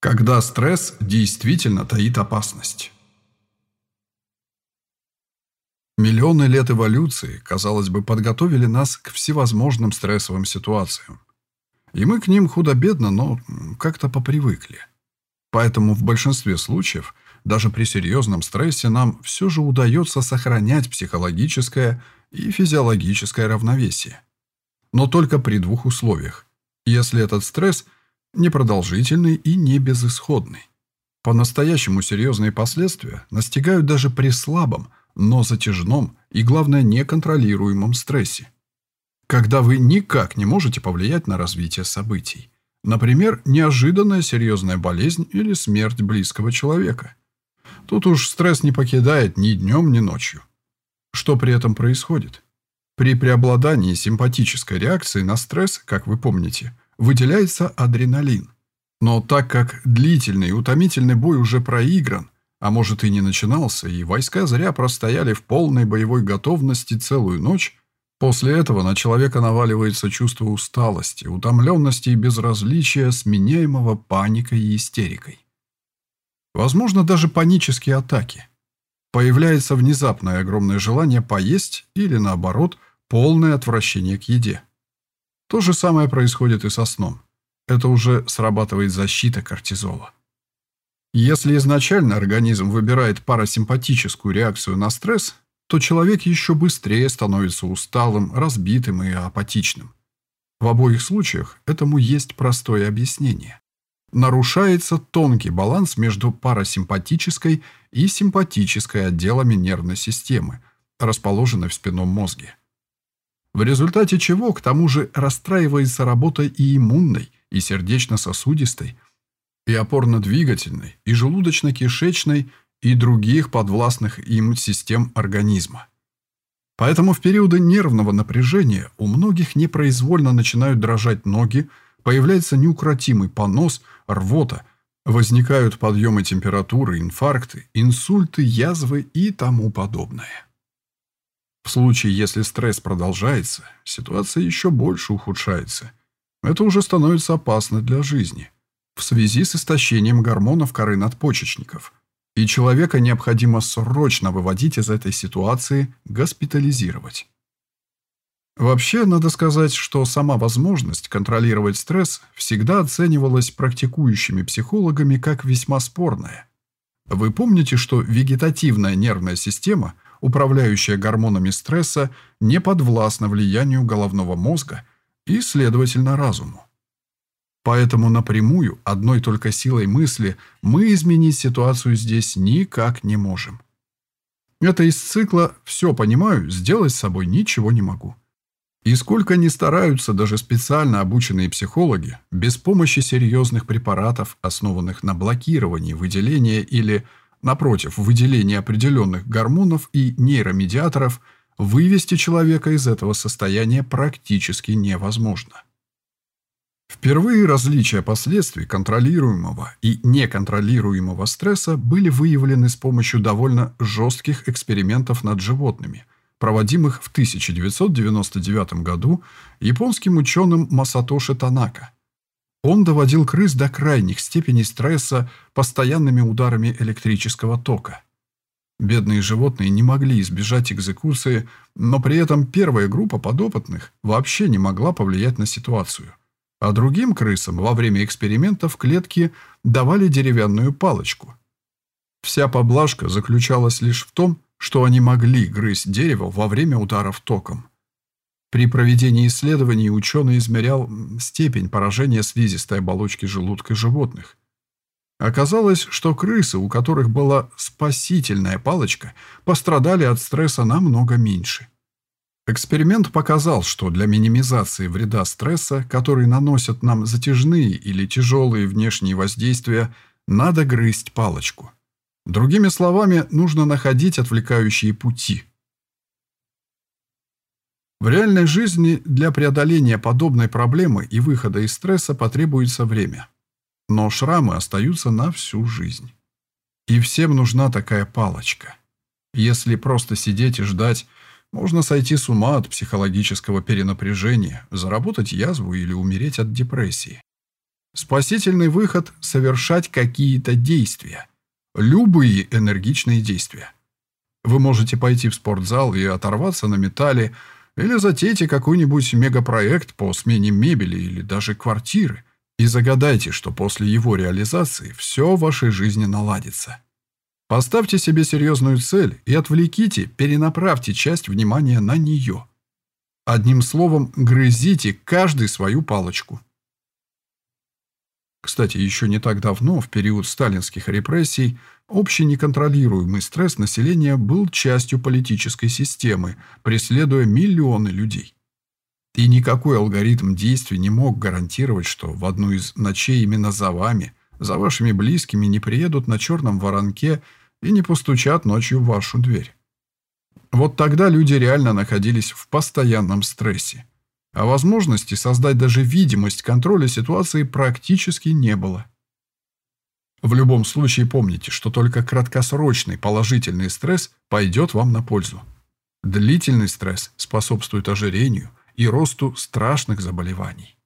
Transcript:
Когда стресс действительно таит опасность. Миллионы лет эволюции, казалось бы, подготовили нас к всевозможным стрессовым ситуациям. И мы к ним худо-бедно, но как-то попривыкли. Поэтому в большинстве случаев, даже при серьезном стрессе, нам все же удается сохранять психологическое и физиологическое равновесие. Но только при двух условиях. Если этот стресс – непродолжительный и не безысходный. По-настоящему серьезные последствия настигают даже при слабом, но затяжном и, главное, неконтролируемом стрессе. Когда вы никак не можете повлиять на развитие событий. Например, неожиданная серьезная болезнь или смерть близкого человека. Тут уж стресс не покидает ни днем, ни ночью. Что при этом происходит? При преобладании симпатической реакции на стресс, как вы помните, выделяется адреналин. Но так как длительный и утомительный бой уже проигран, а может и не начинался, и войска зря простояли в полной боевой готовности целую ночь, после этого на человека наваливается чувство усталости, утомленности и безразличия, сменяемого паникой и истерикой. Возможно, даже панические атаки. Появляется внезапное огромное желание поесть или, наоборот, полное отвращение к еде. То же самое происходит и со сном. Это уже срабатывает защита кортизола. Если изначально организм выбирает парасимпатическую реакцию на стресс, то человек еще быстрее становится усталым, разбитым и апатичным. В обоих случаях этому есть простое объяснение. Нарушается тонкий баланс между парасимпатической и симпатической отделами нервной системы, расположенной в спинном мозге в результате чего к тому же расстраивается работа и иммунной, и сердечно-сосудистой, и опорно-двигательной, и желудочно-кишечной, и других подвластных им систем организма. Поэтому в периоды нервного напряжения у многих непроизвольно начинают дрожать ноги, появляется неукротимый понос, рвота, возникают подъемы температуры, инфаркты, инсульты, язвы и тому подобное. В случае, если стресс продолжается, ситуация еще больше ухудшается. Это уже становится опасно для жизни. В связи с истощением гормонов коры надпочечников. И человека необходимо срочно выводить из этой ситуации, госпитализировать. Вообще, надо сказать, что сама возможность контролировать стресс всегда оценивалась практикующими психологами как весьма спорная. Вы помните, что вегетативная нервная система – управляющая гормонами стресса, не подвластна влиянию головного мозга и, следовательно, разуму. Поэтому напрямую, одной только силой мысли, мы изменить ситуацию здесь никак не можем. Это из цикла «все понимаю, сделать с собой ничего не могу». И сколько ни стараются даже специально обученные психологи, без помощи серьезных препаратов, основанных на блокировании выделения или Напротив, выделение определенных гормонов и нейромедиаторов вывести человека из этого состояния практически невозможно. Впервые различия последствий контролируемого и неконтролируемого стресса были выявлены с помощью довольно жестких экспериментов над животными, проводимых в 1999 году японским ученым Масатоши Танака – он доводил крыс до крайних степеней стресса постоянными ударами электрического тока. Бедные животные не могли избежать экзекуции, но при этом первая группа подопытных вообще не могла повлиять на ситуацию. А другим крысам во время эксперимента в клетке давали деревянную палочку. Вся поблажка заключалась лишь в том, что они могли грызть дерево во время ударов током. При проведении исследований ученый измерял степень поражения слизистой оболочки желудка животных. Оказалось, что крысы, у которых была спасительная палочка, пострадали от стресса намного меньше. Эксперимент показал, что для минимизации вреда стресса, который наносят нам затяжные или тяжелые внешние воздействия, надо грызть палочку. Другими словами, нужно находить отвлекающие пути – в реальной жизни для преодоления подобной проблемы и выхода из стресса потребуется время. Но шрамы остаются на всю жизнь. И всем нужна такая палочка. Если просто сидеть и ждать, можно сойти с ума от психологического перенапряжения, заработать язву или умереть от депрессии. Спасительный выход – совершать какие-то действия. Любые энергичные действия. Вы можете пойти в спортзал и оторваться на металле, или затейте какой-нибудь мегапроект по смене мебели или даже квартиры, и загадайте, что после его реализации все в вашей жизни наладится. Поставьте себе серьезную цель и отвлеките, перенаправьте часть внимания на нее. Одним словом, грызите каждый свою палочку. Кстати, еще не так давно, в период сталинских репрессий, общий неконтролируемый стресс населения был частью политической системы, преследуя миллионы людей. И никакой алгоритм действий не мог гарантировать, что в одну из ночей именно за вами, за вашими близкими не приедут на черном воронке и не постучат ночью в вашу дверь. Вот тогда люди реально находились в постоянном стрессе а возможности создать даже видимость контроля ситуации практически не было. В любом случае помните, что только краткосрочный положительный стресс пойдет вам на пользу. Длительный стресс способствует ожирению и росту страшных заболеваний.